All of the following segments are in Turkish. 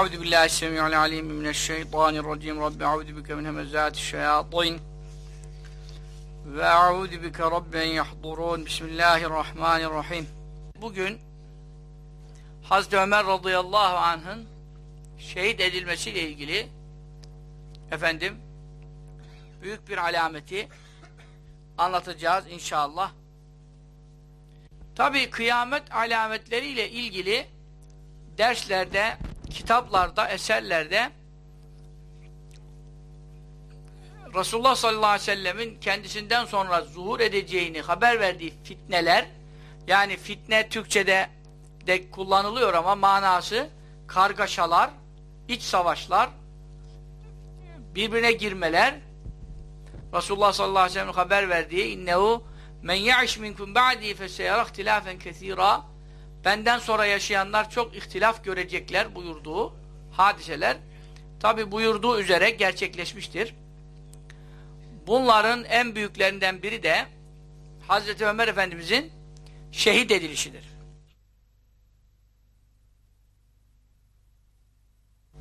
Euzu billahi semiul alim mineşşeytanirracim. Rabbi euzu bike min hemezati'ş-şeyatin. Ve euzu bike rabbi en yahdurun. Bismillahirrahmanirrahim. Bugün Hazreti Ömer radıyallahu anh'ın şehit edilmesiyle ilgili efendim büyük bir alameti anlatacağız inşallah. Tabi kıyamet alametleriyle ilgili derslerde, kitaplarda, eserlerde Resulullah sallallahu aleyhi ve sellemin kendisinden sonra zuhur edeceğini haber verdiği fitneler yani fitne Türkçe'de de kullanılıyor ama manası kargaşalar, iç savaşlar, birbirine girmeler. Resulullah sallallahu aleyhi ve sellem haber verdiği innehu men ya'iş minkum ba'di feseyara ihtilafen kesira benden sonra yaşayanlar çok ihtilaf görecekler buyurduğu hadiseler tabi buyurduğu üzere gerçekleşmiştir. Bunların en büyüklerinden biri de Hazreti Ömer Efendimizin şehit edilişidir.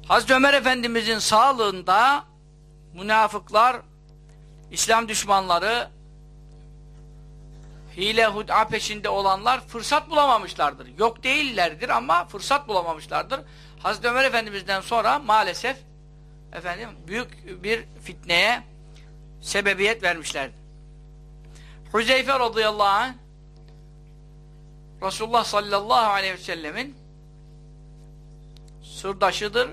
Hazreti Ömer Efendimizin sağlığında münafıklar, İslam düşmanları, hile hud'a peşinde olanlar fırsat bulamamışlardır. Yok değillerdir ama fırsat bulamamışlardır. Hazreti Ömer Efendimiz'den sonra maalesef efendim büyük bir fitneye sebebiyet vermişlerdi. Hüzeyfe radıyallahu anh Resulullah sallallahu aleyhi ve sellemin sırdaşıdır.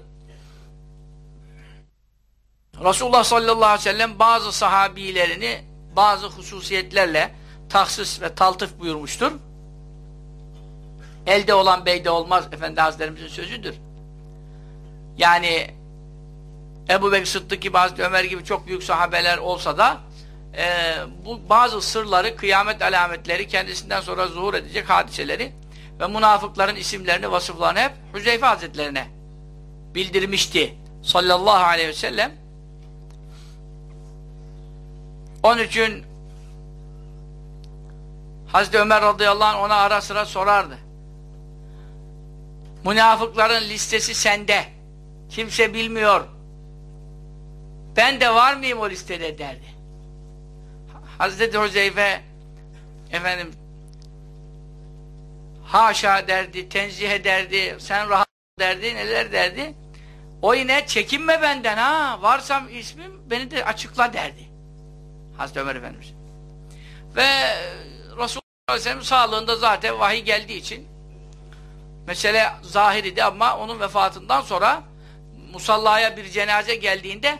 Resulullah sallallahu aleyhi ve sellem bazı sahabilerini bazı hususiyetlerle tahsis ve taltıf buyurmuştur. Elde olan beyde olmaz Efendi Hazretlerimizin sözüdür. Yani Ebu Bekir Sıddık gibi Hazreti Ömer gibi çok büyük sahabeler olsa da e, bu bazı sırları, kıyamet alametleri kendisinden sonra zuhur edecek hadiseleri ve münafıkların isimlerini, vasıflarını hep Hüzeyfe Hazretlerine bildirmişti. Sallallahu aleyhi ve sellem. Onun için Hazreti Ömer radıyallahu anh ona ara sıra sorardı. Münafıkların listesi sende. Kimse bilmiyor. Ben de var mıyım o listede derdi. Hazreti Huzeyfe efendim haşa derdi, tenzih ederdi, sen rahat derdi, neler derdi. O yine çekinme benden ha, varsam ismim beni de açıkla derdi. Hazreti Ömer Efendimiz. Ve Resulullah Aleyhisselam sağlığında zaten vahiy geldiği için mesele zahir idi ama onun vefatından sonra musallaya bir cenaze geldiğinde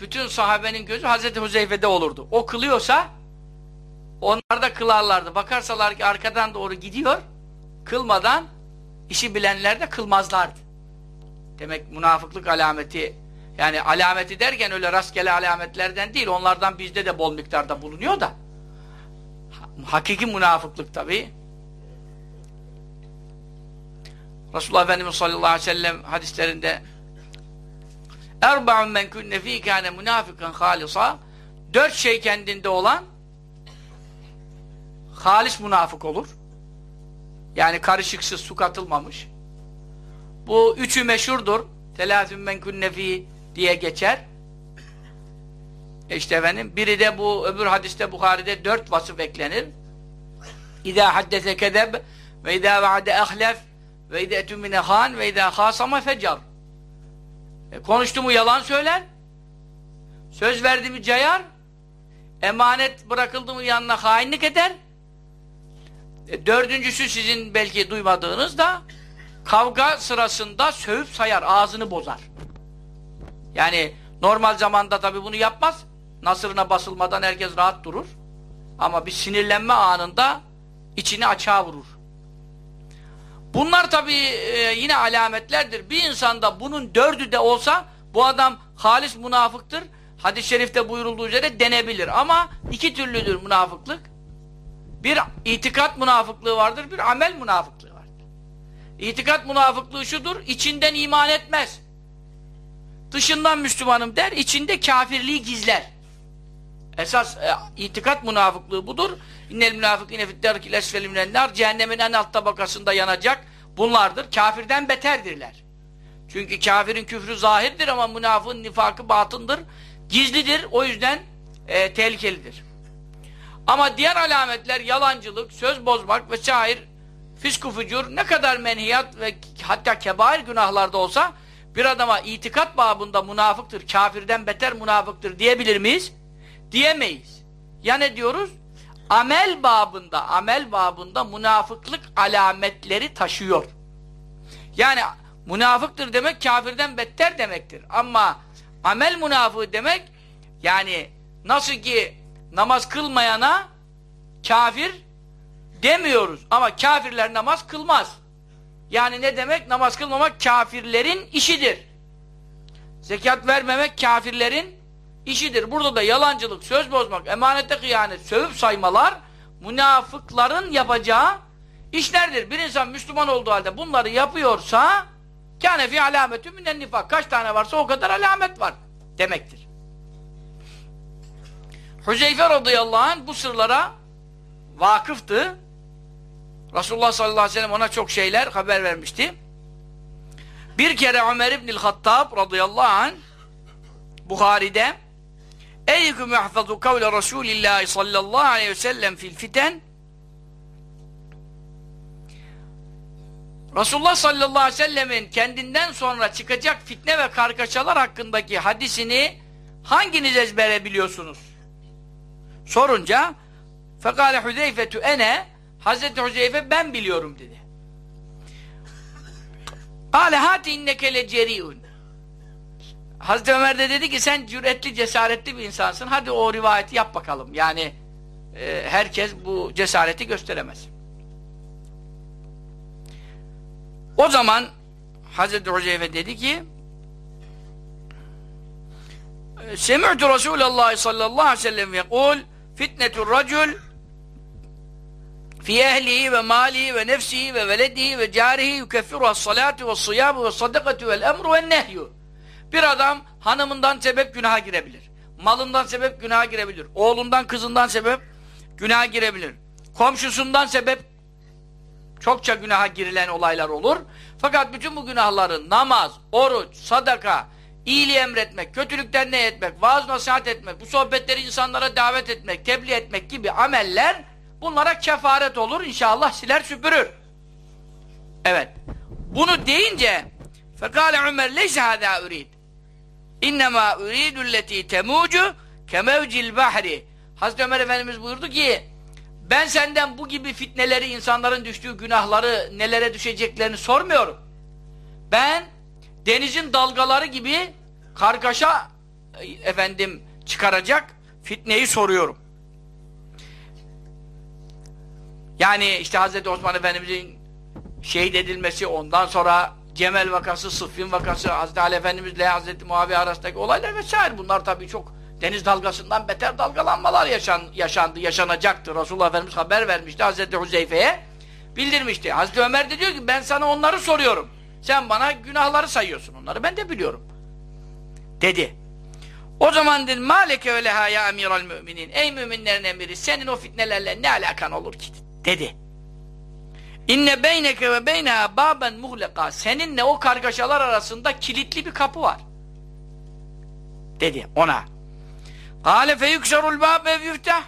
bütün sahabenin gözü Hazreti Huzeyfe'de olurdu. O kılıyorsa onlar da kılarlardı. Bakarsalar ki arkadan doğru gidiyor kılmadan işi bilenler de kılmazlardı. Demek münafıklık alameti yani alameti derken öyle rastgele alametlerden değil onlardan bizde de bol miktarda bulunuyor da hakiki münafıklık tabi. Resulullah Efendimiz sallallahu aleyhi ve sellem hadislerinde Erba'un men kunne fî kâne münafıkan halisa dört şey kendinde olan halis münafık olur. Yani karışıksız su katılmamış. Bu üçü meşhurdur. Telâfün men kunne fî diye geçer. İşte efendim biri de bu öbür hadiste Bukhari'de dört vasıf eklenir. İzâ haddese kedeb ve izâ vaade ahlef ve izâ etümine han ve izâ khâsama fecar. E, konuştu mu yalan söyler. Söz verdi mi cayar. Emanet bırakıldı mı yanına hainlik eder. E, dördüncüsü sizin belki duymadığınız da kavga sırasında sövüp sayar, ağzını bozar. Yani normal zamanda tabi bunu yapmaz. Nasırına basılmadan herkes rahat durur. Ama bir sinirlenme anında içini açığa vurur. Bunlar tabi e, yine alametlerdir. Bir insanda bunun dördü de olsa bu adam halis münafıktır. Hadis-i şerifte buyurulduğu üzere denebilir. Ama iki türlüdür münafıklık. Bir itikat münafıklığı vardır, bir amel münafıklığı vardır. İtikat münafıklığı şudur, içinden iman etmez. Dışından Müslümanım der, içinde kafirliği gizler. Esas e, itikat münafıklığı budur. İnnel münafıkine fidderkil esfeli nar cehennemin en alt tabakasında yanacak bunlardır. Kafirden beterdirler. Çünkü kafirin küfrü zahirdir ama münafığın nifakı batındır. Gizlidir. O yüzden e, tehlikelidir. Ama diğer alametler yalancılık, söz bozmak ve şair, fisku fücur ne kadar menhiyat ve hatta kebair günahlarda olsa bir adama itikat babında münafıktır, kafirden beter münafıktır diyebilir miyiz? Diyemeyiz. Ya ne diyoruz? Amel babında, amel babında münafıklık alametleri taşıyor. Yani münafıktır demek kafirden beter demektir. Ama amel münafığı demek yani nasıl ki namaz kılmayana kafir demiyoruz. Ama kafirler namaz kılmaz. Yani ne demek? Namaz kılmamak kafirlerin işidir. Zekat vermemek kafirlerin işidir. Burada da yalancılık, söz bozmak, emanette kıyanet, sövüp saymalar münafıkların yapacağı işlerdir. Bir insan Müslüman olduğu halde bunları yapıyorsa kâne fî alâmetü minen nifak. Kaç tane varsa o kadar alamet var demektir. Hüzeyfe radıyallahu anh bu sırlara vakıftı. Resulullah sallallahu aleyhi ve sellem ona çok şeyler haber vermişti. Bir kere Ömer İbnül Hattab radıyallahu anh Bukhari'de Eyyüküm yahfazu kavle Resulillahi sallallahu aleyhi ve sellem fil fiten Resulullah sallallahu aleyhi ve sellemin kendinden sonra çıkacak fitne ve kargaşalar hakkındaki hadisini hanginiz ezbere biliyorsunuz? Sorunca fekale Hüzeyfetü ene Hazreti Hüzeyfe ben biliyorum dedi. Kale hati inneke leceriun Hazreti Ömer de dedi ki sen cüretli, cesaretli bir insansın. Hadi o rivayeti yap bakalım. Yani e, herkes bu cesareti gösteremez. O zaman Hazreti Hüzeyfe dedi ki Semi'tu Resulallah sallallahu aleyhi ve sellem yekul fitnetur racul fi ehlihi ve malihi ve nefsihi ve veledihi ve carihi yukeffiruha salatu ve siyamu ve sadakatu vel emru ve nehyu bir adam hanımından sebep günaha girebilir. Malından sebep günaha girebilir. Oğlundan, kızından sebep günaha girebilir. Komşusundan sebep çokça günaha girilen olaylar olur. Fakat bütün bu günahların namaz, oruç, sadaka, iyiliği emretmek, kötülükten ne etmek, vaaz nasihat etmek, bu sohbetleri insanlara davet etmek, tebliğ etmek gibi ameller bunlara kefaret olur. İnşallah siler süpürür. Evet. Bunu deyince fekale Ömer leyse hâdâ ürid. İnnemâ üridülleti temucu kemevcil bahri. Hazreti Ömer Efendimiz buyurdu ki ben senden bu gibi fitneleri, insanların düştüğü günahları, nelere düşeceklerini sormuyorum. Ben denizin dalgaları gibi kargaşa efendim çıkaracak fitneyi soruyorum. Yani işte Hazreti Osman Efendimizin şehit edilmesi, ondan sonra Cemel vakası, Sıffin vakası, Hazreti Ali Efendimizle Hazreti Muaviye arasındaki olaylar vesaire. Bunlar tabii çok deniz dalgasından beter dalgalanmalar yaşan, yaşandı, yaşanacaktı. Resulullah Efendimiz haber vermişti Hazreti Huzeyfe'ye. Bildirmişti. Hazreti Ömer de diyor ki ben sana onları soruyorum. Sen bana günahları sayıyorsun onları. Ben de biliyorum. Dedi. O zaman dedi maleke ve leha ya emiral müminin. Ey müminlerin emiri senin o fitnelerle ne alakan olur ki? Dedi. İnne beyneke ve beyneha baben muhleka. Seninle o kargaşalar arasında kilitli bir kapı var. Dedi ona. Kale fe yükşerul bab ve yüftah.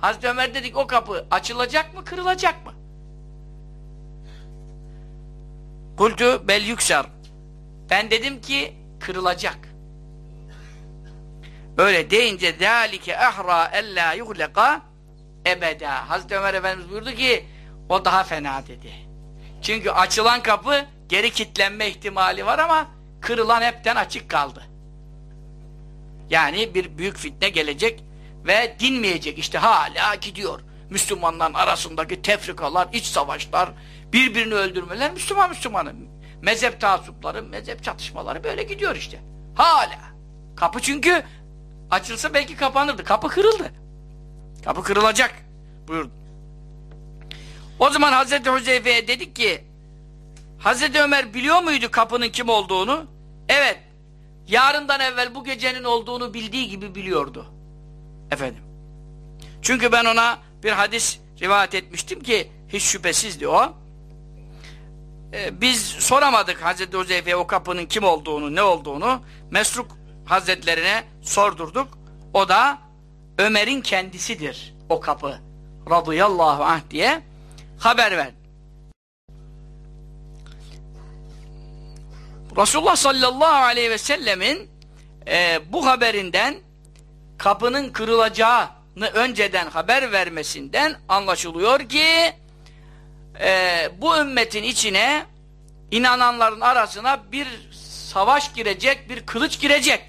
Hazreti Ömer dedik o kapı açılacak mı kırılacak mı? Kultu bel yükser. Ben dedim ki kırılacak. Öyle deyince zâlike ehra ellâ yuhleka ebeda. Hazreti Ömer Efendimiz buyurdu ki o daha fena dedi. Çünkü açılan kapı geri kitlenme ihtimali var ama kırılan hepten açık kaldı. Yani bir büyük fitne gelecek ve dinmeyecek. İşte hala gidiyor. Müslümanların arasındaki tefrikalar, iç savaşlar, birbirini öldürmeler Müslüman Müslümanı. Mezhep taassupları, mezhep çatışmaları böyle gidiyor işte. Hala. Kapı çünkü açılsa belki kapanırdı. Kapı kırıldı. Kapı kırılacak buyurdu. O zaman Hazreti Hüzeyfe'ye dedik ki Hazreti Ömer biliyor muydu kapının kim olduğunu? Evet. Yarından evvel bu gecenin olduğunu bildiği gibi biliyordu. Efendim. Çünkü ben ona bir hadis rivayet etmiştim ki hiç şüphesizdi o. e, biz soramadık Hazreti Huzeyfe'ye o kapının kim olduğunu, ne olduğunu. Mesruk Hazretlerine sordurduk. O da Ömer'in kendisidir o kapı. Radıyallahu anh diye haber verdi. Resulullah sallallahu aleyhi ve sellemin e, bu haberinden kapının kırılacağını önceden haber vermesinden anlaşılıyor ki e, bu ümmetin içine inananların arasına bir savaş girecek, bir kılıç girecek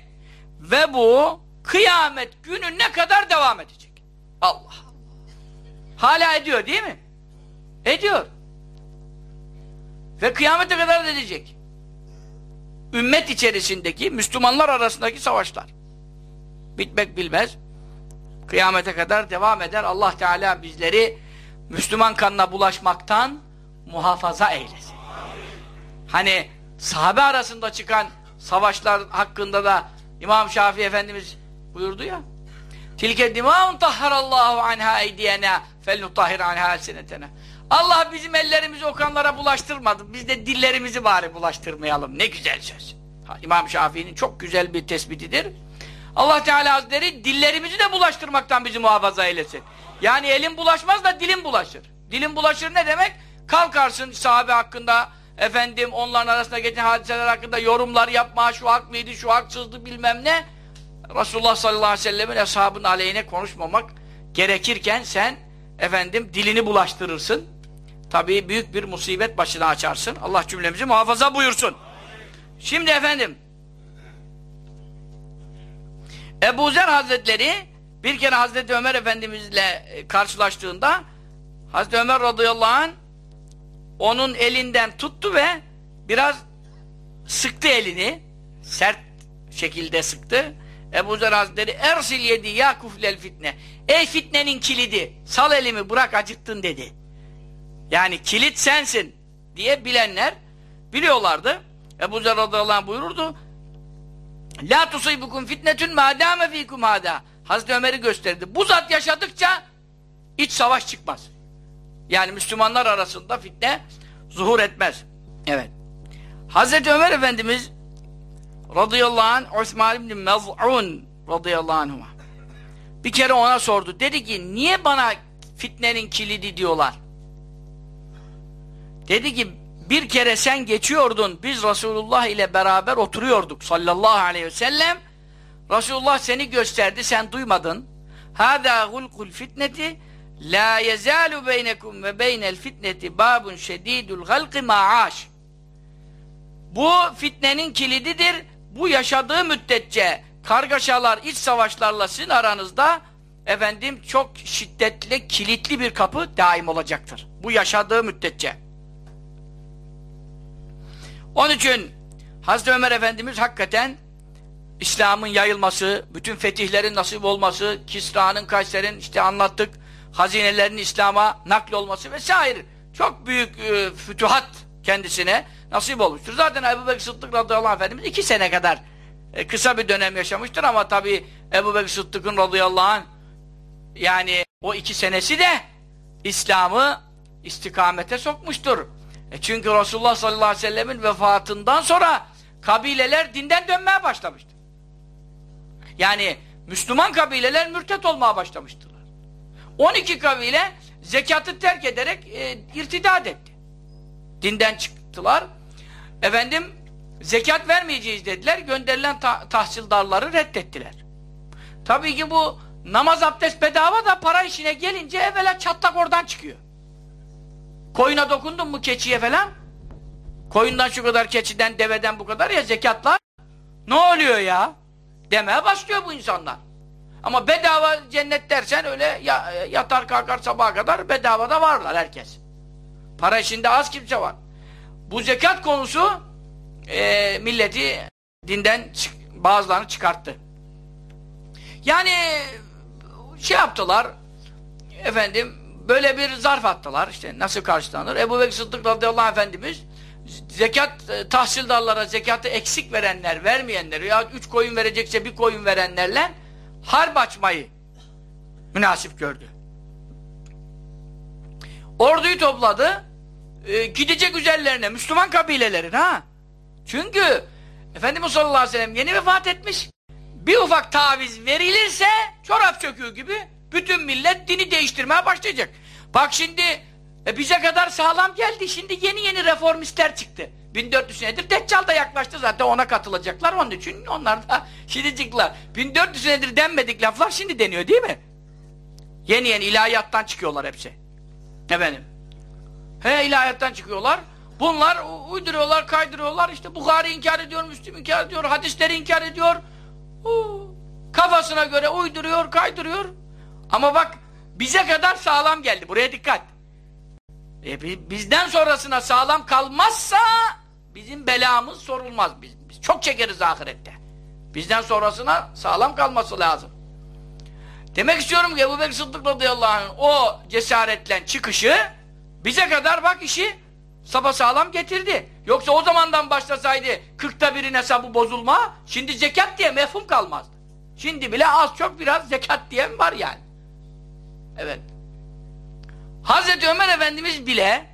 ve bu kıyamet günü ne kadar devam edecek? Allah Allah. Hala ediyor değil mi? Ediyor. Ve kıyamete kadar edecek. Ümmet içerisindeki, Müslümanlar arasındaki savaşlar. Bitmek bilmez. Kıyamete kadar devam eder. Allah Teala bizleri Müslüman kanına bulaşmaktan muhafaza eylesin. Hani sahabe arasında çıkan savaşlar hakkında da İmam Şafii Efendimiz buyurdu ya Tilke dimâun tahharallahu anha eydiyena felnutahhir anha elsinetena Allah bizim ellerimizi o kanlara bulaştırmadı. Biz de dillerimizi bari bulaştırmayalım. Ne güzel söz. İmam Şafii'nin çok güzel bir tespitidir. Allah Teala Hazretleri dillerimizi de bulaştırmaktan bizi muhafaza eylesin. Yani elin bulaşmaz da dilin bulaşır. Dilin bulaşır ne demek? Kalkarsın sahabe hakkında efendim onların arasında geçen hadiseler hakkında yorumlar yapma, şu haklıydı, şu haksızdı bilmem ne. Resulullah sallallahu aleyhi ve sellemin ashabının aleyhine konuşmamak gerekirken sen efendim dilini bulaştırırsın. Tabii büyük bir musibet başına açarsın. Allah cümlemizi muhafaza buyursun. Şimdi efendim Ebu Zer Hazretleri bir kere Hazreti Ömer Efendimizle e, karşılaştığında Hazreti Ömer radıyallahu anh onun elinden tuttu ve biraz sıktı elini sert şekilde sıktı Ebu Zer Hazretleri ersil yedi ya kuflel fitne ey fitnenin kilidi sal elimi bırak acıktın dedi yani kilit sensin diye bilenler biliyorlardı Ebu Zer radıyallahu anh buyururdu La tusibukum fitnetun madame fikum hada. Hazreti Ömer'i gösterdi. Bu zat yaşadıkça iç savaş çıkmaz. Yani Müslümanlar arasında fitne zuhur etmez. Evet. Hazreti Ömer Efendimiz radıyallahu anh Osman ibn Mez'un radıyallahu anhuma bir kere ona sordu. Dedi ki niye bana fitnenin kilidi diyorlar? Dedi ki bir kere sen geçiyordun biz Resulullah ile beraber oturuyorduk sallallahu aleyhi ve sellem. Resulullah seni gösterdi sen duymadın. Hâdâ hulkul fitneti la yezâlu beynekum ve beynel fitneti babun şedîdul halqi ma'aş bu fitnenin kilididir. Bu yaşadığı müddetçe kargaşalar iç savaşlarla sizin aranızda efendim çok şiddetli kilitli bir kapı daim olacaktır. Bu yaşadığı müddetçe onun için Hazreti Ömer Efendimiz hakikaten İslam'ın yayılması, bütün fetihlerin nasip olması, Kisra'nın, Kayser'in işte anlattık, hazinelerin İslam'a nakl olması vesaire. Çok büyük e, fütuhat kendisine nasip olmuştur. Zaten Ebu Bekir Sıddık radıyallahu Efendimiz iki sene kadar e, kısa bir dönem yaşamıştır ama tabi Ebu Bekir Sıddık'ın radıyallahu anh yani o iki senesi de İslam'ı istikamete sokmuştur. E çünkü Resulullah sallallahu aleyhi ve sellemin vefatından sonra kabileler dinden dönmeye başlamıştı. Yani Müslüman kabileler mürtet olmaya başlamıştılar. 12 kabile zekatı terk ederek e, irtidat etti. Dinden çıktılar. Efendim zekat vermeyeceğiz dediler. Gönderilen ta tahsildarları reddettiler. Tabii ki bu namaz abdest bedava da para işine gelince evvela çatlak oradan çıkıyor. Koyuna dokundun mu keçiye falan? Koyundan şu kadar, keçiden, deveden bu kadar ya zekatlar. Ne oluyor ya? Demeye başlıyor bu insanlar. Ama bedava cennet dersen öyle yatar kalkar sabaha kadar bedavada varlar herkes. Para işinde az kimse var. Bu zekat konusu e, milleti dinden bazılarını çıkarttı. Yani şey yaptılar efendim böyle bir zarf attılar. İşte nasıl karşılanır? Ebu Bekir Sıddık radıyallahu efendimiz zekat e, tahsildarlara zekatı eksik verenler, vermeyenler ya üç koyun verecekse bir koyun verenlerle harp açmayı münasip gördü. Orduyu topladı. e, gidecek üzerlerine Müslüman kabilelerin ha. Çünkü Efendimiz sallallahu aleyhi ve sellem yeni vefat etmiş. Bir ufak taviz verilirse çorap söküğü gibi bütün millet dini değiştirmeye başlayacak. Bak şimdi e, bize kadar sağlam geldi. Şimdi yeni yeni reformistler çıktı. 1400 senedir Deccal da yaklaştı zaten ona katılacaklar. Onun için onlar da şimdi çıktılar. 1400 senedir denmedik laflar şimdi deniyor değil mi? Yeni yeni ilahiyattan çıkıyorlar hepsi. Efendim. He ilahiyattan çıkıyorlar. Bunlar uyduruyorlar, kaydırıyorlar. İşte Bukhari inkar ediyor, Müslim inkar ediyor, hadisleri inkar ediyor. Uu, kafasına göre uyduruyor, kaydırıyor. Ama bak bize kadar sağlam geldi. Buraya dikkat. E, bizden sonrasına sağlam kalmazsa bizim belamız sorulmaz. Biz, biz çok çekeriz ahirette. Bizden sonrasına sağlam kalması lazım. Demek istiyorum ki Ebu Bekir Sıddık radıyallahu anh'ın o cesaretle çıkışı bize kadar bak işi sağlam getirdi. Yoksa o zamandan başlasaydı kırkta birin hesabı bozulma şimdi zekat diye mefhum kalmazdı. Şimdi bile az çok biraz zekat diyen var yani. Evet. Hazreti Ömer Efendimiz bile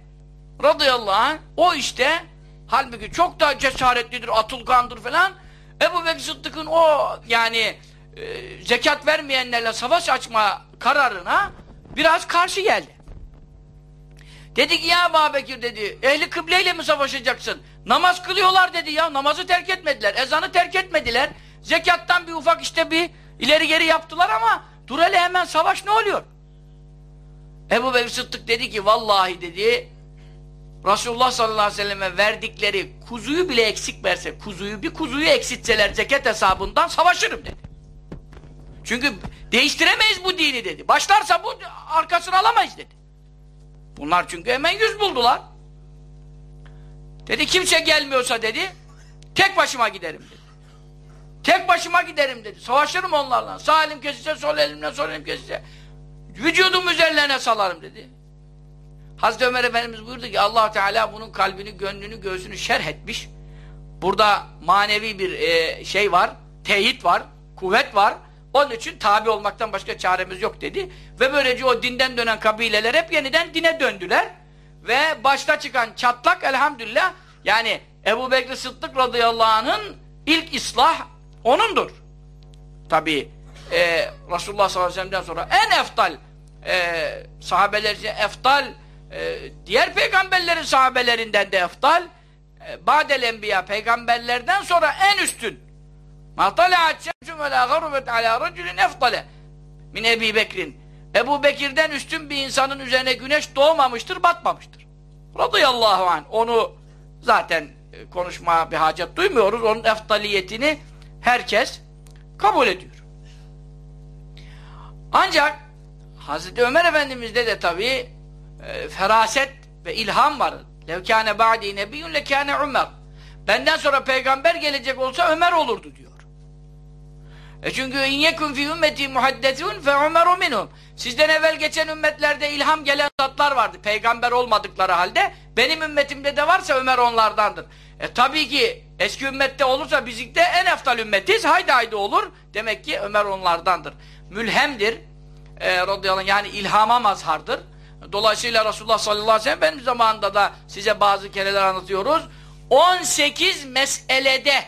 radıyallahu anh o işte halbuki çok daha cesaretlidir, atılgandır falan. Ebu Bekir Sıddık'ın o yani e, zekat vermeyenlerle savaş açma kararına biraz karşı geldi. Dedi ki ya Ebu Bekir dedi, ehli kıbleyle mi savaşacaksın? Namaz kılıyorlar dedi ya, namazı terk etmediler, ezanı terk etmediler. Zekattan bir ufak işte bir ileri geri yaptılar ama dur hele hemen savaş ne oluyor? Ebu Bekir Sıddık dedi ki vallahi dedi Resulullah sallallahu aleyhi ve selleme verdikleri kuzuyu bile eksik verse, kuzuyu bir kuzuyu eksitseler zekat hesabından savaşırım dedi. Çünkü değiştiremeyiz bu dini dedi. Başlarsa bu arkasını alamayız dedi. Bunlar çünkü hemen yüz buldular. Dedi kimse gelmiyorsa dedi tek başıma giderim dedi. Tek başıma giderim dedi. Savaşırım onlarla. Sağ elim kesilse sol elimle sol elim kesilse vücudum üzerlerine salarım dedi. Hazreti Ömer Efendimiz buyurdu ki allah Teala bunun kalbini, gönlünü, göğsünü şerh etmiş. Burada manevi bir e, şey var, teyit var, kuvvet var. Onun için tabi olmaktan başka çaremiz yok dedi. Ve böylece o dinden dönen kabileler hep yeniden dine döndüler. Ve başta çıkan çatlak elhamdülillah yani Ebu Bekir Sıddık radıyallahu anh'ın ilk ıslah onundur. Tabi e, Resulullah sallallahu aleyhi ve sellem'den sonra en eftal e, sahabeler için eftal e, diğer peygamberlerin sahabelerinden de eftal e, Badel Enbiya peygamberlerden sonra en üstün Ma tala'at şemsün ve la garubet ala racülün efdale min Ebi Bekir'in. Ebu Bekir'den üstün bir insanın üzerine güneş doğmamıştır, batmamıştır. Radıyallahu anh. Onu zaten e, konuşmaya bir hacet duymuyoruz. Onun eftaliyetini herkes kabul ediyor. Ancak Hazreti Ömer Efendimiz'de de tabi e, feraset ve ilham var. Levkâne ba'di nebiyyun lekâne Ömer. Benden sonra peygamber gelecek olsa Ömer olurdu diyor. E çünkü in yekun fi ümmeti muhaddetun fe umeru minhum. Sizden evvel geçen ümmetlerde ilham gelen zatlar vardı. Peygamber olmadıkları halde benim ümmetimde de varsa Ömer onlardandır. E tabii ki eski ümmette olursa bizikte en eftal ümmetiz. Haydi haydi olur. Demek ki Ömer onlardandır. Mülhemdir. E, radıyallahu anh, yani ilhama mazhardır. Dolayısıyla Resulullah sallallahu aleyhi ve sellem benim zamanında da size bazı kereler anlatıyoruz. 18 meselede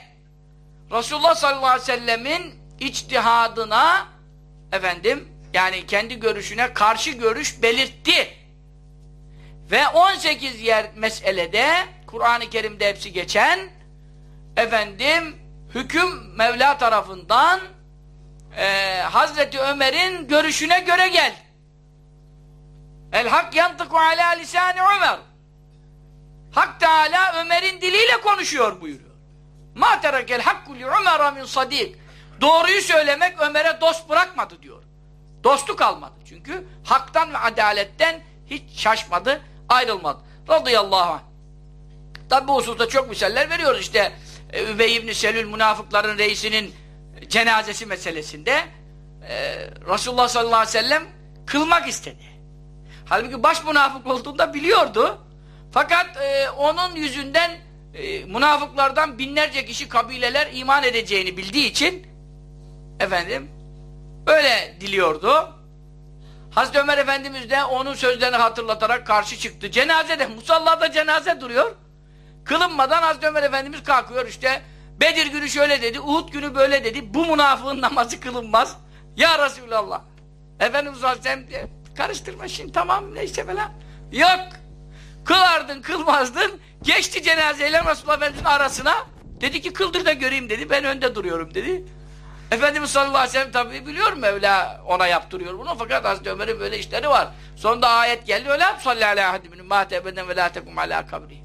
Resulullah sallallahu aleyhi ve sellemin içtihadına efendim yani kendi görüşüne karşı görüş belirtti. Ve 18 yer meselede Kur'an-ı Kerim'de hepsi geçen efendim hüküm Mevla tarafından e, Hazreti Ömer'in görüşüne göre gel. El hak yantıku ala lisani Ömer. Hak Teala Ömer'in diliyle konuşuyor buyuruyor. Ma terekel hakku li Ömer'a min sadik. Doğruyu söylemek Ömer'e dost bırakmadı diyor. Dostu kalmadı. Çünkü haktan ve adaletten hiç şaşmadı, ayrılmadı. Radıyallahu anh. Tabi bu hususta çok misaller veriyoruz. İşte e, Übey ibn Selül münafıkların reisinin cenazesi meselesinde e, Resulullah sallallahu aleyhi ve sellem kılmak istedi. Halbuki baş münafık olduğunda biliyordu. Fakat e, onun yüzünden e, münafıklardan binlerce kişi kabileler iman edeceğini bildiği için efendim öyle diliyordu. Hazreti Ömer Efendimiz de onun sözlerini hatırlatarak karşı çıktı. Cenazede, musallada cenaze duruyor. Kılınmadan Hazreti Ömer Efendimiz kalkıyor işte. Bedir günü şöyle dedi, Uhud günü böyle dedi. Bu münafığın namazı kılınmaz. Ya Resulallah. Efendimiz Aleyhisselam karıştırma şimdi tamam neyse falan. Yok. Kılardın kılmazdın. Geçti cenazeyle Resulullah Efendimiz'in arasına. Dedi ki kıldır da göreyim dedi. Ben önde duruyorum dedi. Efendimiz sallallahu aleyhi ve sellem tabi biliyor Mevla ona yaptırıyor bunu fakat Hazreti Ömer'in böyle işleri var. Sonunda ayet geldi öyle sallallahu aleyhi ve sellem ve lâ tekum alâ kabri.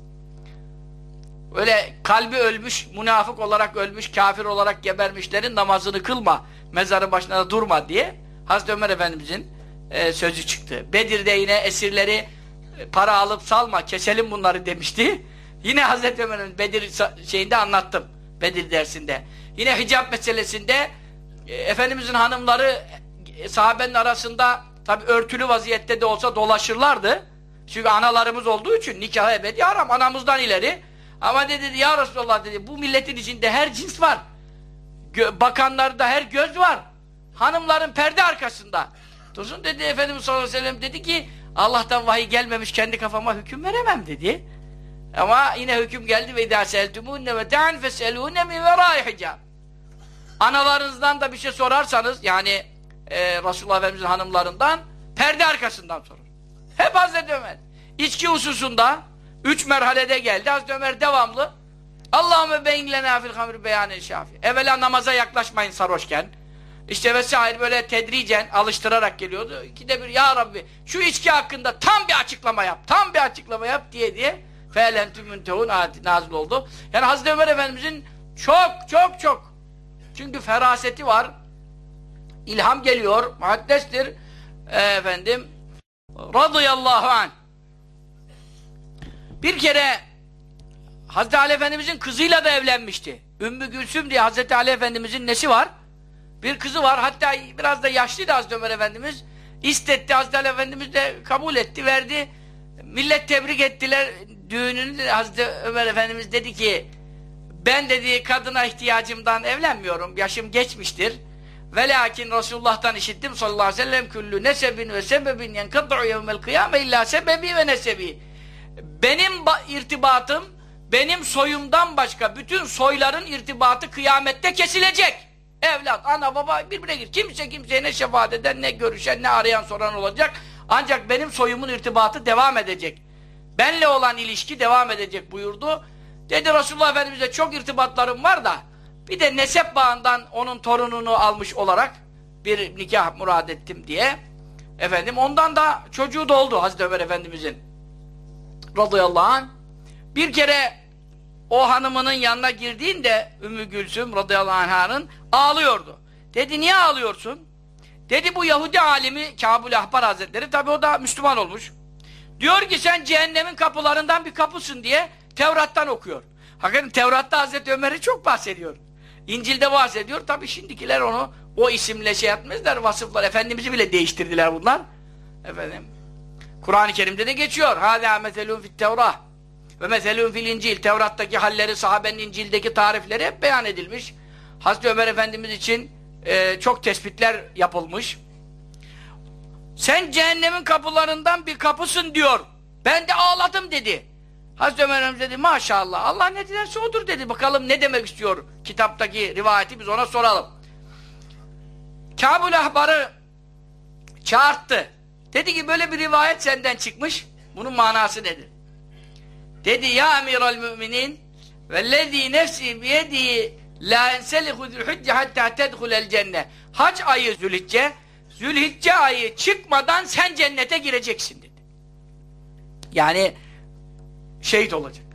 Öyle kalbi ölmüş, münafık olarak ölmüş, kafir olarak gebermişlerin namazını kılma, mezarın başına durma diye Hazreti Ömer Efendimizin e, sözü çıktı. Bedir'de yine esirleri e, para alıp salma, keselim bunları demişti. Yine Hazreti Ömer'in Bedir şeyinde anlattım. Bedir dersinde. Yine hicap meselesinde e, Efendimizin hanımları e, sahabenin arasında tabi örtülü vaziyette de olsa dolaşırlardı. Çünkü analarımız olduğu için nikah ebedi haram. Anamızdan ileri. Ama dedi ya Resulallah dedi bu milletin içinde her cins var. Gö bakanlarda her göz var. Hanımların perde arkasında. Dursun dedi Efendimiz sallallahu aleyhi ve sellem dedi ki Allah'tan vahiy gelmemiş kendi kafama hüküm veremem dedi. Ama yine hüküm geldi ve idâ seltümûnne ve te'an feselûne min verâi hicab. Analarınızdan da bir şey sorarsanız yani e, Resulullah Efendimiz'in hanımlarından perde arkasından sorun. Hep Hazreti Ömer. İçki hususunda üç merhalede geldi. Hazreti Ömer devamlı Allahümme beyin lenâ fil hamri beyanen şafi. Evvela namaza yaklaşmayın sarhoşken. İşte vesaire böyle tedricen alıştırarak geliyordu. İkide bir ya Rabbi şu içki hakkında tam bir açıklama yap. Tam bir açıklama yap diye diye fe'lentüm müntehun ayeti nazil oldu. Yani Hazreti Ömer Efendimizin çok çok çok çünkü feraseti var. İlham geliyor. Muhaddestir. E, efendim radıyallahu anh bir kere Hazreti Ali Efendimizin kızıyla da evlenmişti. Ümmü Gülsüm diye Hazreti Ali Efendimizin nesi var? Bir kızı var. Hatta biraz da yaşlıydı Hazreti Ömer Efendimiz. İstetti. Hazreti Ali Efendimiz de kabul etti, verdi. Millet tebrik ettiler düğününü. Hazreti Ömer Efendimiz dedi ki ben dedi kadına ihtiyacımdan evlenmiyorum. Yaşım geçmiştir. Ve lakin Resulullah'tan işittim sallallahu aleyhi ve sellem küllü nesebin ve sebebin yenkad'u yevmel kıyame illa sebebi ve nesebi. Benim irtibatım benim soyumdan başka bütün soyların irtibatı kıyamette kesilecek. Evlat, ana, baba birbirine gir. Kimse kimseye ne şefaat eden, ne görüşen, ne arayan, soran olacak. Ancak benim soyumun irtibatı devam edecek. Benle olan ilişki devam edecek buyurdu. Dedi Resulullah Efendimiz'e çok irtibatlarım var da bir de nesep bağından onun torununu almış olarak bir nikah murad ettim diye efendim ondan da çocuğu da oldu Hazreti Ömer Efendimiz'in radıyallahu anh bir kere o hanımının yanına girdiğinde Ümmü Gülsüm radıyallahu anh'ın ağlıyordu. Dedi niye ağlıyorsun? Dedi bu Yahudi alimi Kabul Ahbar Hazretleri tabi o da Müslüman olmuş. Diyor ki sen cehennemin kapılarından bir kapısın diye Tevrat'tan okuyor. Hakikaten Tevrat'ta Hazreti Ömer'i çok bahsediyor. İncil'de bahsediyor. Tabi şimdikiler onu o isimle şey yapmazlar. Vasıflar. Efendimiz'i bile değiştirdiler bunlar. Efendim. Kur'an-ı Kerim'de de geçiyor. Hâzâ meselûn fit tevrah ve meselûn fil incil. Tevrat'taki halleri, sahabenin incildeki tarifleri hep beyan edilmiş. Hazreti Ömer Efendimiz için e, çok tespitler yapılmış. Sen cehennemin kapılarından bir kapısın diyor. Ben de ağladım dedi. Hazreti Ömer Efendimiz dedi maşallah Allah ne dilerse odur dedi. Bakalım ne demek istiyor kitaptaki rivayeti biz ona soralım. Kabul ahbarı çağırttı. Dedi ki böyle bir rivayet senden çıkmış. Bunun manası nedir? Dedi ya emiral müminin vellezî nefsi biyedihi la enselihu zülhücce hatta tedhulel cennet. Hac ayı zülhicce Zülhicce ayı çıkmadan sen cennete gireceksin dedi. Yani şehit olacak.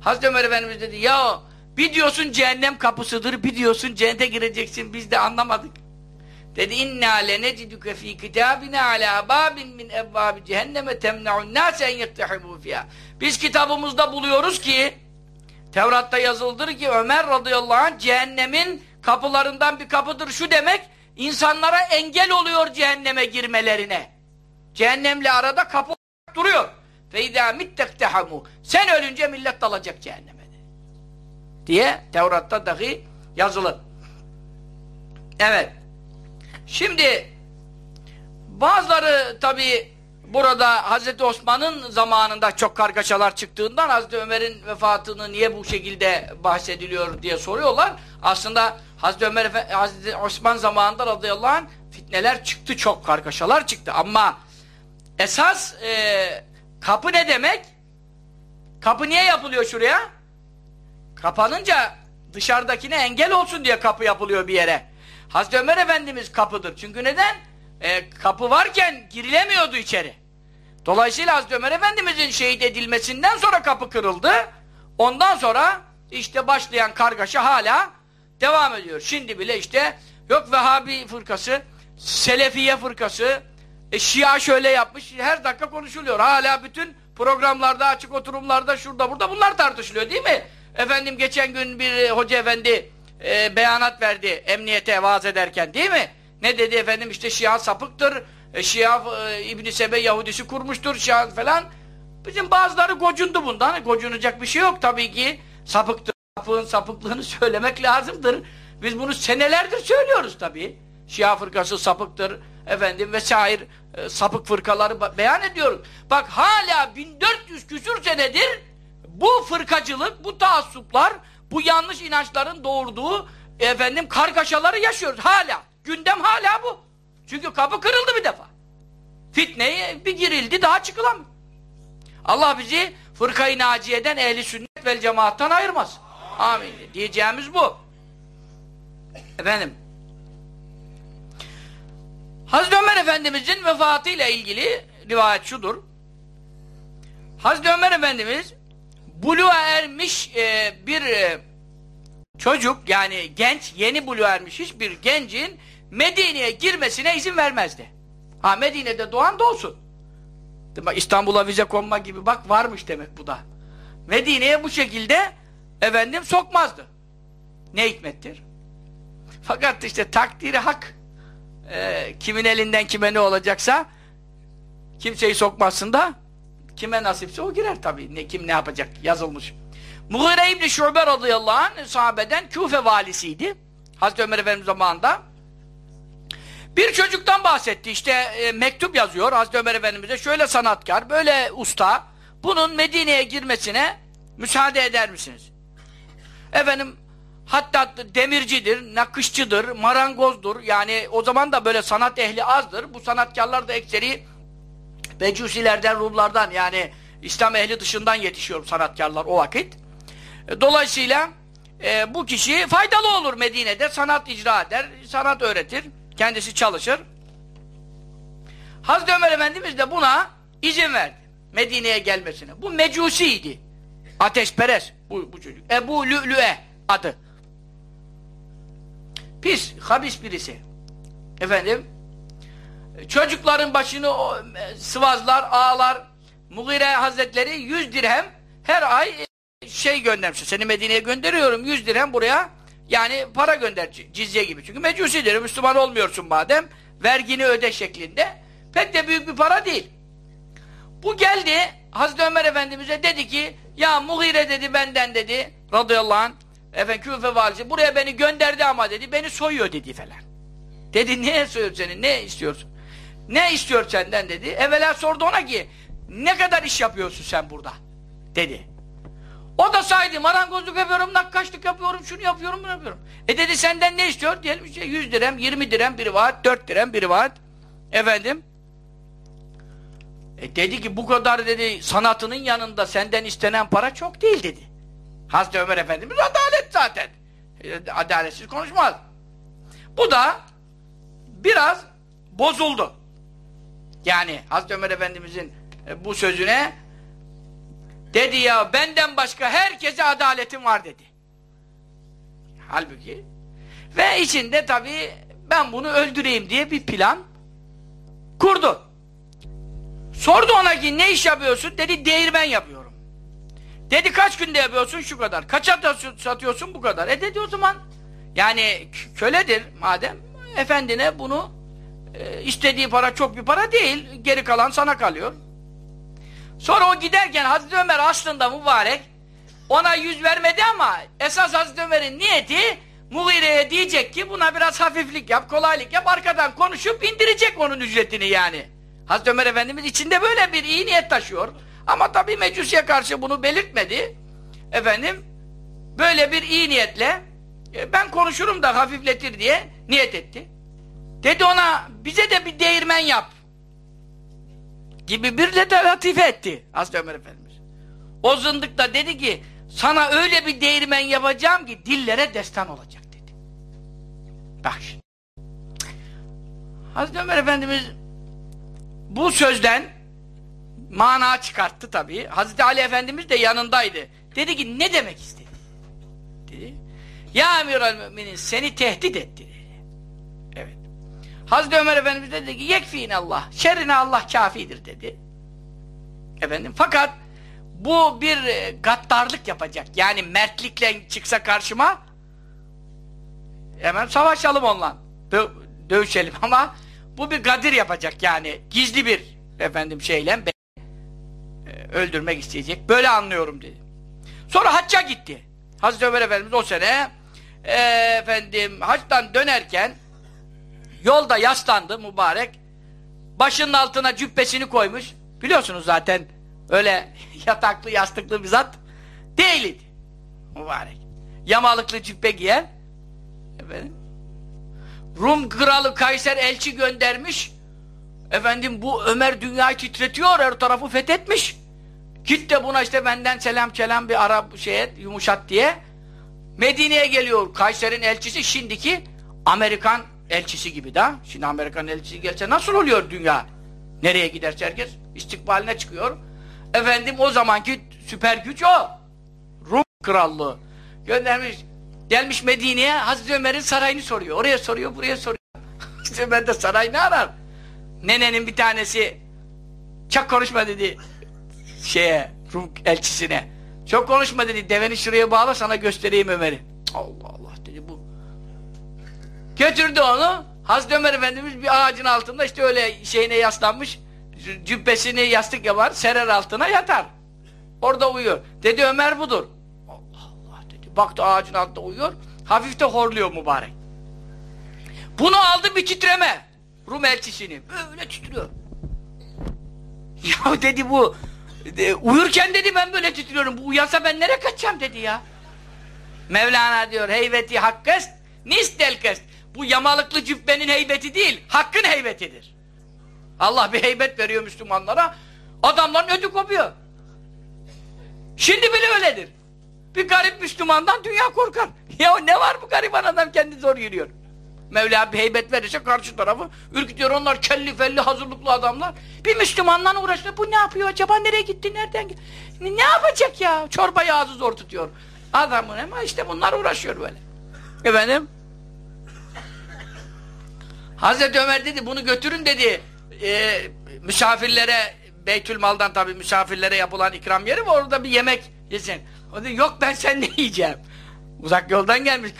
Hazreti Ömer Efendimiz dedi ya bir diyorsun cehennem kapısıdır bir diyorsun cennete gireceksin biz de anlamadık. Dedi inna leneciduke fi kitabina ala babin min ebvabi cehenneme temna'un nase en yettehimu fiyâ. Biz kitabımızda buluyoruz ki Tevrat'ta yazıldır ki Ömer radıyallahu anh cehennemin kapılarından bir kapıdır şu demek insanlara engel oluyor cehenneme girmelerine. Cehennemle arada kapı duruyor. Feyda mittektehamu. Sen ölünce millet dalacak cehenneme. Diye Tevrat'ta dahi yazılı. Evet. Şimdi Bazıları tabi burada Hazreti Osman'ın zamanında çok kargaşalar çıktığından Hazreti Ömer'in vefatını niye bu şekilde bahsediliyor diye soruyorlar. Aslında Hazreti Ömer Hazreti Osman zamanında radıyallahu anh fitneler çıktı çok kargaşalar çıktı ama esas e, kapı ne demek? Kapı niye yapılıyor şuraya? Kapanınca dışarıdakine engel olsun diye kapı yapılıyor bir yere. Hazreti Ömer Efendimiz kapıdır. Çünkü neden? E, kapı varken girilemiyordu içeri. Dolayısıyla Hazreti Ömer Efendimizin şehit edilmesinden sonra kapı kırıldı. Ondan sonra işte başlayan kargaşa hala devam ediyor. Şimdi bile işte yok Vehhabi fırkası, Selefiye fırkası, e, Şia şöyle yapmış, her dakika konuşuluyor. Hala bütün programlarda, açık oturumlarda, şurada burada bunlar tartışılıyor değil mi? Efendim geçen gün bir hoca efendi e, beyanat verdi emniyete vaaz ederken değil mi? Ne dedi efendim işte Şia sapıktır, e, Şia e, İbn Sebe Yahudisi kurmuştur, Şia falan. Bizim bazıları gocundu bundan. Gocunacak bir şey yok tabii ki. Sapıktır, sapığın sapıklığını söylemek lazımdır. Biz bunu senelerdir söylüyoruz tabii. Şia fırkası sapıktır, efendim vesaire e, sapık fırkaları beyan ediyoruz. Bak hala 1400 küsür senedir bu fırkacılık, bu taassuplar, bu yanlış inançların doğurduğu efendim kargaşaları yaşıyoruz hala. Gündem hala bu. Çünkü kapı kırıldı bir defa. Fitneye bir girildi daha çıkılamıyor. Allah bizi fırkayı naciyeden ehli sünnet vel cemaattan ayırmaz. Amin. Diyeceğimiz bu. Efendim Hazreti Ömer Efendimizin vefatıyla ilgili rivayet şudur. Hazreti Ömer Efendimiz buluğa ermiş e, bir e, çocuk yani genç yeni buluğa ermiş hiçbir gencin Medine'ye girmesine izin vermezdi. Ha Medine'de doğan doğsun. İstanbul'a vize konma gibi bak varmış demek bu da. Medine'ye bu şekilde efendim sokmazdı. Ne hikmettir? Fakat işte takdiri hak e, kimin elinden kime ne olacaksa kimseyi sokmasın da kime nasipse o girer tabii. Ne, kim ne yapacak yazılmış. Mughire İbni Şube radıyallahu anh sahabeden Küfe valisiydi. Hazreti Ömer Efendimiz zamanında. Bir çocuktan bahsetti. İşte e, mektup yazıyor Hazreti Ömer Efendimiz'e. Şöyle sanatkar, böyle usta. Bunun Medine'ye girmesine müsaade eder misiniz? Efendim hatta demircidir, nakışçıdır, marangozdur. Yani o zaman da böyle sanat ehli azdır. Bu sanatkarlar da ekseri Becusilerden, Rumlardan yani İslam ehli dışından yetişiyor sanatkarlar o vakit. E, dolayısıyla e, bu kişi faydalı olur Medine'de. Sanat icra eder, sanat öğretir. Kendisi çalışır. Hazreti Ömer Efendimiz de buna izin verdi. Medine'ye gelmesine. Bu mecusiydi. Ateşperest bu, bu çocuk. Ebu Lü'lü'e adı. Pis, habis birisi. Efendim, çocukların başını e, sıvazlar, ağlar. Mugire Hazretleri 100 dirhem her ay e, şey göndermiş. Seni Medine'ye gönderiyorum 100 dirhem buraya. Yani para gönder cizye gibi. Çünkü mecusidir. Müslüman olmuyorsun madem. Vergini öde şeklinde. Pek de büyük bir para değil. Bu geldi Hazreti Ömer Efendimiz'e dedi ki ya Mughire dedi benden dedi radıyallahu anh efendim Küfe valisi buraya beni gönderdi ama dedi beni soyuyor dedi falan. Dedi niye soyuyor seni ne istiyorsun? Ne istiyor senden dedi. Evvela sordu ona ki ne kadar iş yapıyorsun sen burada dedi. O da saydı marangozluk yapıyorum, nakkaşlık yapıyorum, şunu yapıyorum, bunu yapıyorum. E dedi senden ne istiyor? Diyelim işte 100 dirhem, 20 dirhem biri vaat, 4 dirhem biri vaat. Efendim? E dedi ki bu kadar dedi sanatının yanında senden istenen para çok değil dedi. Hazreti Ömer Efendimiz adalet zaten. E, adaletsiz konuşmaz. Bu da biraz bozuldu. Yani Hazreti Ömer Efendimizin e, bu sözüne dedi ya benden başka herkese adaletim var dedi. Halbuki ve içinde tabii ben bunu öldüreyim diye bir plan kurdu. Sordu ona ki ne iş yapıyorsun? Dedi değirmen yapıyorum. Dedi kaç günde yapıyorsun? Şu kadar. Kaça satıyorsun? Bu kadar. E dedi o zaman yani köledir madem efendine bunu e, istediği para çok bir para değil. Geri kalan sana kalıyor. Sonra o giderken Hazreti Ömer aslında mübarek ona yüz vermedi ama esas Hazreti Ömer'in niyeti Mughire'ye diyecek ki buna biraz hafiflik yap, kolaylık yap, arkadan konuşup indirecek onun ücretini yani. Hazreti Ömer Efendimiz içinde böyle bir iyi niyet taşıyor. Ama tabii Mecusi'ye karşı bunu belirtmedi. Efendim, böyle bir iyi niyetle e, ben konuşurum da hafifletir diye niyet etti. Dedi ona bize de bir değirmen yap. Gibi bir de latife etti Hazreti Ömer Efendimiz. O zındık da dedi ki sana öyle bir değirmen yapacağım ki dillere destan olacak dedi. Bak. Hazreti Ömer Efendimiz bu sözden mana çıkarttı tabii. Hazreti Ali Efendimiz de yanındaydı. Dedi ki ne demek istedi? Dedi. Ya emiral müminin seni tehdit etti. Hazreti Ömer Efendimiz dedi ki yekfin Allah. Şerrine Allah kafidir dedi. Efendim fakat bu bir e, gaddarlık yapacak. Yani mertlikle çıksa karşıma hemen savaşalım onunla. Dö dövüşelim ama bu bir gadir yapacak yani. Gizli bir efendim şeyle e, öldürmek isteyecek. Böyle anlıyorum dedi. Sonra hacca gitti. Hazreti Ömer Efendimiz o sene e, efendim haçtan dönerken yolda yaslandı mübarek. Başının altına cübbesini koymuş. Biliyorsunuz zaten öyle yataklı yastıklı bir zat değildi. Mübarek. Yamalıklı cübbe giyen efendim Rum kralı Kayser elçi göndermiş. Efendim bu Ömer dünyayı titretiyor, her tarafı fethetmiş. Git de buna işte benden selam kelam bir Arap şeye yumuşat diye. Medine'ye geliyor Kayser'in elçisi şimdiki Amerikan elçisi gibi da. Şimdi Amerikan elçisi gelse nasıl oluyor dünya? Nereye giderse herkes istikbaline çıkıyor. Efendim o zamanki süper güç o. Rum krallığı. Göndermiş. Gelmiş Medine'ye Hazreti Ömer'in sarayını soruyor. Oraya soruyor, buraya soruyor. Hazreti Ömer de saray ne arar? Nenenin bir tanesi çok konuşma dedi şeye, Rum elçisine. Çok konuşma dedi. Deveni şuraya bağla sana göstereyim Ömer'i. Allah Allah. Götürdü onu. Hazreti Ömer Efendimiz bir ağacın altında işte öyle şeyine yaslanmış. Cübbesini yastık yapar, serer altına yatar. Orada uyuyor. Dedi Ömer budur. Allah Allah dedi. Baktı ağacın altında uyuyor. Hafif de horluyor mübarek. Bunu aldı bir titreme. Rum elçisini. Böyle titriyor. Ya dedi bu de, uyurken dedi ben böyle titriyorum. Bu uyansa ben nereye kaçacağım dedi ya. Mevlana diyor heybeti hakkest nistelkest. Bu yamalıklı cübbenin heybeti değil, hakkın heybetidir. Allah bir heybet veriyor Müslümanlara. Adamların ödü kopuyor. Şimdi bile öyledir. Bir garip Müslümandan dünya korkar. Ya ne var bu gariban adam kendi zor yürüyor. Mevla bir heybet verirse karşı tarafı ürkütüyor. Onlar kelli felli hazırlıklı adamlar. Bir Müslümanla uğraşıyor. Bu ne yapıyor acaba? Nereye gitti? Nereden gitti? Ne yapacak ya? Çorbayı ağzı zor tutuyor. Adamın ama işte bunlar uğraşıyor böyle. Efendim? Hazreti Ömer dedi bunu götürün dedi. E, misafirlere Beytülmal'dan tabi misafirlere yapılan ikram yeri var orada bir yemek yesin. O dedi yok ben sen ne yiyeceğim. Uzak yoldan gelmiş.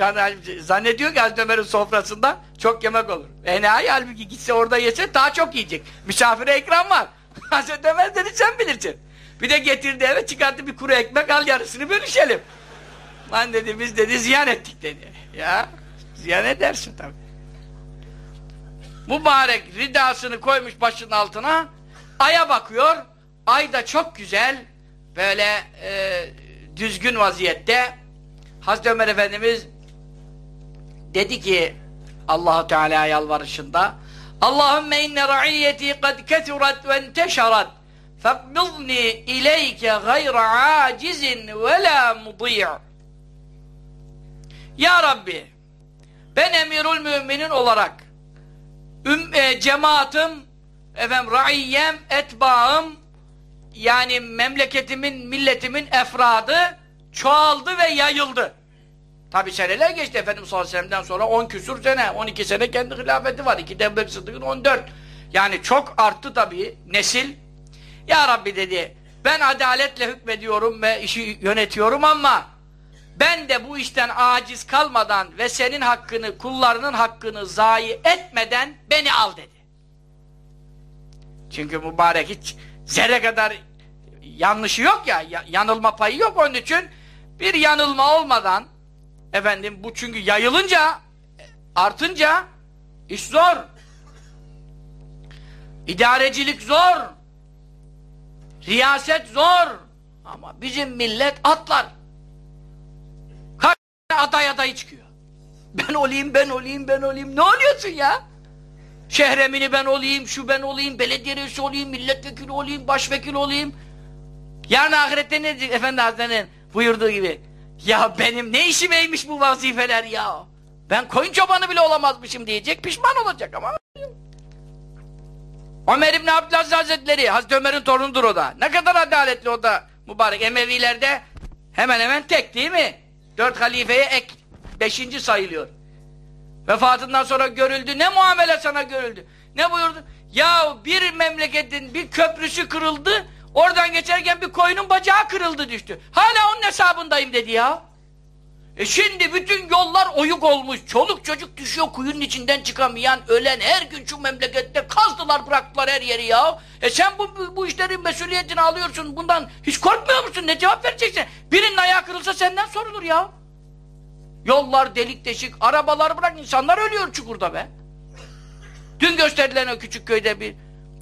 Zannediyor ki Hazreti Ömer'in sofrasında çok yemek olur. Enayi halbuki gitse orada yese daha çok yiyecek. Misafire ikram var. Hazreti Ömer dedi sen bilirsin. Bir de getirdi eve çıkarttı bir kuru ekmek al yarısını bölüşelim. Lan dedi biz dedi ziyan ettik dedi. Ya ziyan edersin tabi. Mübarek ridasını koymuş başının altına. Aya bakıyor. Ay da çok güzel. Böyle e, düzgün vaziyette Hazreti Ömer Efendimiz dedi ki Allahu Teala yalvarışında Allahümme inne ra'iyyeti kad kethurat ve enteşarat fekbidni ileyke gayra acizin ve la mudiy' Ya Rabbi ben emirül müminin olarak üm, e, cemaatim efendim raiyyem etbaım yani memleketimin milletimin efradı çoğaldı ve yayıldı. Tabi seneler geçti Efendimiz sallallahu sonra 10 küsur sene, 12 sene kendi hilafeti var. İki Ebu Sıddık'ın 14. Yani çok arttı tabi nesil. Ya Rabbi dedi, ben adaletle hükmediyorum ve işi yönetiyorum ama ben de bu işten aciz kalmadan ve senin hakkını, kullarının hakkını zayi etmeden beni al dedi. Çünkü mübarek hiç zerre kadar yanlışı yok ya, yanılma payı yok onun için bir yanılma olmadan Efendim bu çünkü yayılınca artınca iş zor. İdarecilik zor. Riyaset zor. Ama bizim millet atlar. Aday adayı çıkıyor. Ben olayım, ben olayım, ben olayım. Ne oluyorsun ya? Şehremini ben olayım, şu ben olayım, belediye reisi olayım, milletvekili olayım, başvekili olayım. Yarın ahirette ne diyecek Efendi Hazretleri'nin buyurduğu gibi? Ya benim ne işimeymiş bu vazifeler ya? Ben koyun çobanı bile olamazmışım diyecek, pişman olacak ama. Ömer İbni Abdülaziz Hazretleri, Hazreti Ömer'in torunudur o da. Ne kadar adaletli o da mübarek. Emevilerde hemen hemen tek değil mi? Dört halifeye ek, beşinci sayılıyor. Vefatından sonra görüldü. Ne muamele sana görüldü? Ne buyurdu? Ya bir memleketin bir köprüsü kırıldı. Oradan geçerken bir koyunun bacağı kırıldı düştü. Hala onun hesabındayım dedi ya. E şimdi bütün yollar oyuk olmuş. Çoluk çocuk düşüyor kuyunun içinden çıkamayan, ölen her gün şu memlekette kazdılar bıraktılar her yeri ya. E sen bu, bu, işlerin mesuliyetini alıyorsun. Bundan hiç korkmuyor musun? Ne cevap vereceksin? Birinin ayağı kırılsa senden sorulur ya. Yollar delik deşik, arabalar bırak insanlar ölüyor çukurda be. Dün gösterdiler o küçük köyde bir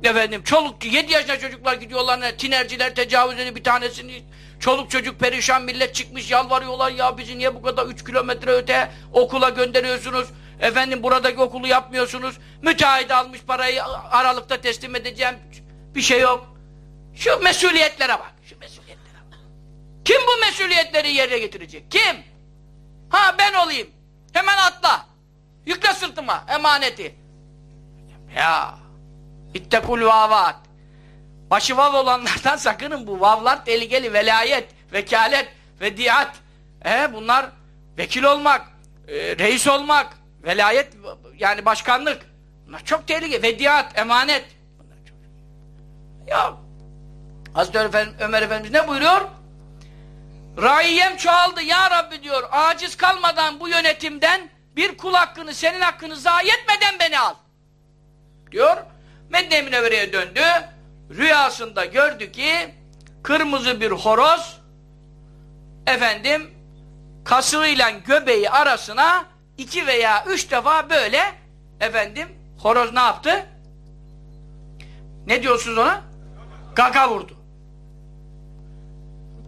efendim çoluk 7 yaşında çocuklar gidiyorlar tinerciler tecavüz ediyor bir tanesini çoluk çocuk perişan millet çıkmış yalvarıyorlar ya bizi niye bu kadar 3 kilometre öte okula gönderiyorsunuz efendim buradaki okulu yapmıyorsunuz müteahhit almış parayı aralıkta teslim edeceğim bir şey yok şu mesuliyetlere bak şu mesuliyetlere bak kim bu mesuliyetleri yerine getirecek kim Ha ben olayım. Hemen atla. Yükle sırtıma emaneti. Ya. İttekul vavat. Başı vav olanlardan sakının bu vavlar tehlikeli. Velayet, vekalet, vediat. E, bunlar vekil olmak, e, reis olmak, velayet yani başkanlık. Bunlar çok tehlikeli. Vediat, emanet. Bunlar çok... Ya Hazreti Ömer, Ömer Efendimiz ne buyuruyor? Raiyem çoğaldı ya Rabbi diyor. Aciz kalmadan bu yönetimden bir kul hakkını senin hakkını zayi etmeden beni al. Diyor. Medine Münevvere'ye döndü. Rüyasında gördü ki kırmızı bir horoz efendim kasığıyla göbeği arasına iki veya üç defa böyle efendim horoz ne yaptı? Ne diyorsunuz ona? Gaga vurdu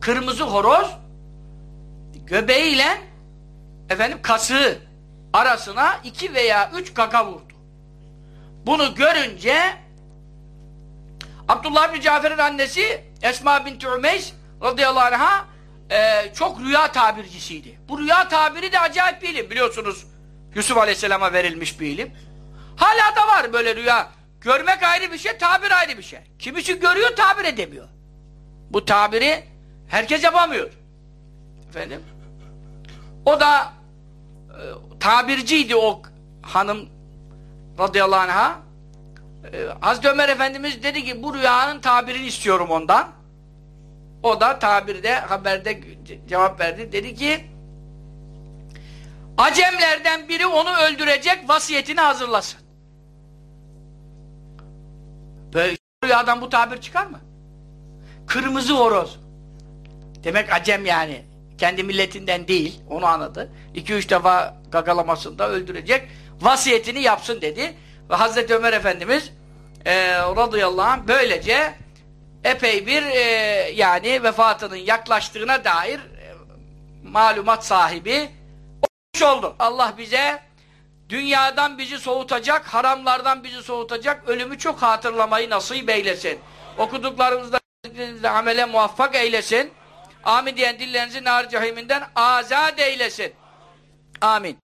kırmızı horoz göbeğiyle efendim kasığı arasına iki veya üç kaka vurdu. Bunu görünce Abdullah bin Cafer'in annesi Esma binti Ümeys radıyallahu anh'a e, çok rüya tabircisiydi. Bu rüya tabiri de acayip bir ilim biliyorsunuz. Yusuf aleyhisselama verilmiş bir ilim. Hala da var böyle rüya. Görmek ayrı bir şey, tabir ayrı bir şey. Kimisi görüyor, tabir edemiyor. Bu tabiri Herkes yapamıyor. Efendim? O da e, tabirciydi o hanım radıyallahu anh'a. E, Hazreti Ömer Efendimiz dedi ki bu rüyanın tabirini istiyorum ondan. O da tabirde, haberde cevap verdi. Dedi ki Acemlerden biri onu öldürecek vasiyetini hazırlasın. Böyle rüyadan bu tabir çıkar mı? Kırmızı horoz. Demek acem yani. Kendi milletinden değil. Onu anladı. İki üç defa gagalamasında öldürecek. Vasiyetini yapsın dedi. Ve Hazreti Ömer Efendimiz e, radıyallahu anh böylece epey bir e, yani vefatının yaklaştığına dair e, malumat sahibi olmuş oldu. Allah bize dünyadan bizi soğutacak, haramlardan bizi soğutacak, ölümü çok hatırlamayı nasip eylesin. Okuduklarımızda amele muvaffak eylesin. Amin diyen dillerinizi nar cehiminden azat eylesin. Amin.